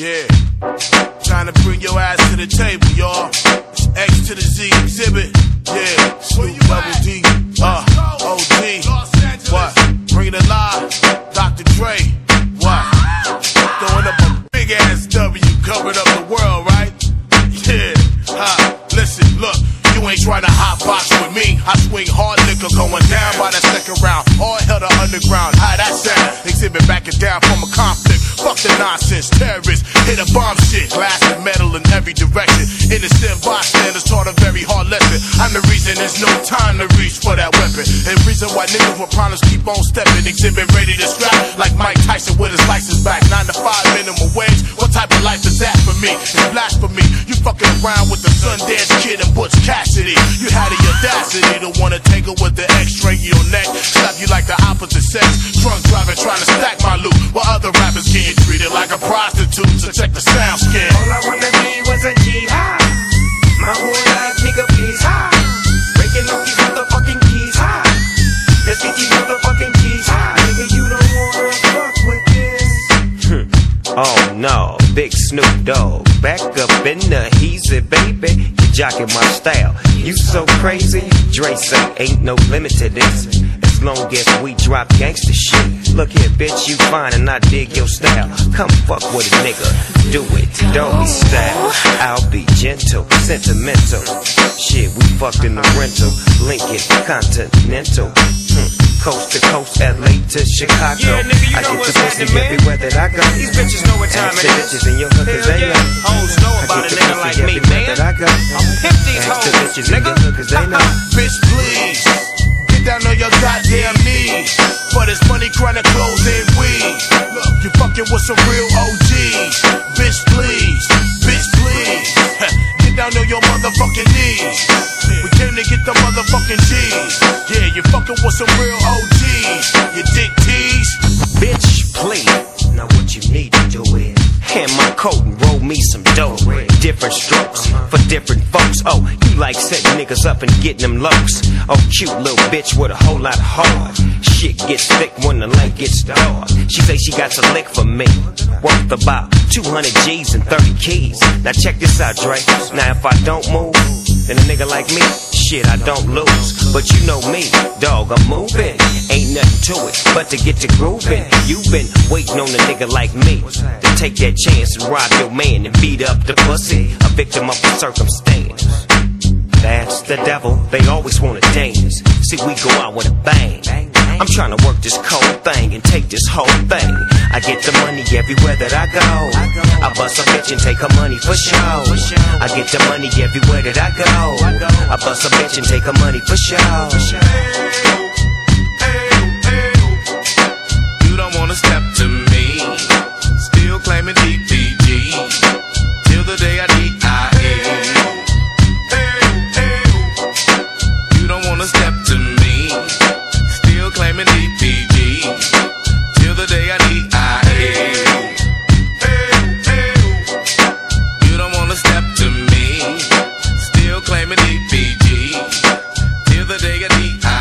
Yeah. Trying to bring your ass to the table, y'all. X to the Z Xzibit. Yeah. Snoop Double D. Uh, OG. What? Bring it alive. Dr. Dre. What? Throwing up a big ass W. Covered up the world, right? Yeah. Ha. Listen, look. You ain't trying to hot box with me. I swing hard liquor going down by the second round. All hell the underground. How that sound? Xzibit backing down from a conflict. The nonsense. Terrorists hit a bomb shit. Glass and metal in every direction. Innocent bystanders taught a very hard lesson. I'm the reason there's no time to reach for that weapon. And reason why niggas with problems keep on stepping. Xzibit ready to scrap like Mike Tyson with his license back. Nine to five minimum wage. What type of life is that for me? It's blasphemy. You fucking around with the Sundance Kid and Butch Cassidy. You had the audacity to wanna tangle with the X-ray your neck. Slap you like the opposite sex. Drunk driving trying to stack rappers getting treated like a prostitute. So check the sound scan. All I wanna be was a jihad. My whole life, nigga, please high. Breaking off these motherfucking keys high. Let's get these motherfucking keys high. Nigga, you don't wanna fuck with this. Oh no, big Snoop Dogg. Back up in the heezy, baby. You jocking my style. You so crazy. Dre say ain't no limit to this. As long as we drop gangster shit. Look here, bitch, you fine and I dig your style. Come fuck with a nigga. Do it, don't be style. I'll be gentle, sentimental. Shit, we fucked in the rental. Lincoln, Continental. Hmm. Coast to coast, LA to Chicago. Yeah, nigga, you I know get what's the pussy happening, man. everywhere that I go. These bitches know what time Ask it bitches in your hood, cause Hell they yeah. know. Hoes know I about a the nigga like me, man. That I go. I'm pimp these Ask the hoes, bitches in nigga. your hood, cause they know. This money, chronic clothes and weed. You fucking with some real OGs. Bitch, please. Bitch, please. Get down on your motherfucking knees. We came to get the motherfucking G's. Yeah, you fucking with some real OGs. You dick tease. Bitch, please. Now what you need to do is hand my coat and me some dough. Different strokes for different folks. Oh, you like setting niggas up and getting them lows. Oh, cute little bitch with a whole lot of heart. Shit gets thick when the light gets dark. She say she got a lick for me. Worth about 200 G's and 30 keys. Now check this out, Dre. Now if I don't move, then a nigga like me, shit, I don't lose. But you know me, dog, I'm moving. Ain't nothing to it but to get to grooving. You've been waiting on a nigga like me to take that chance and rob your man and beat up the pussy. A victim of the circumstance. That's the devil, they always wanna dance. See, we go out with a bang. I'm trying to work this cold thing and take this whole thing. I get the money everywhere that I go. I bust a bitch and take her money for show. I get the money everywhere that I go. I bust a bitch and take her money for show. Jiminy Till the day I die.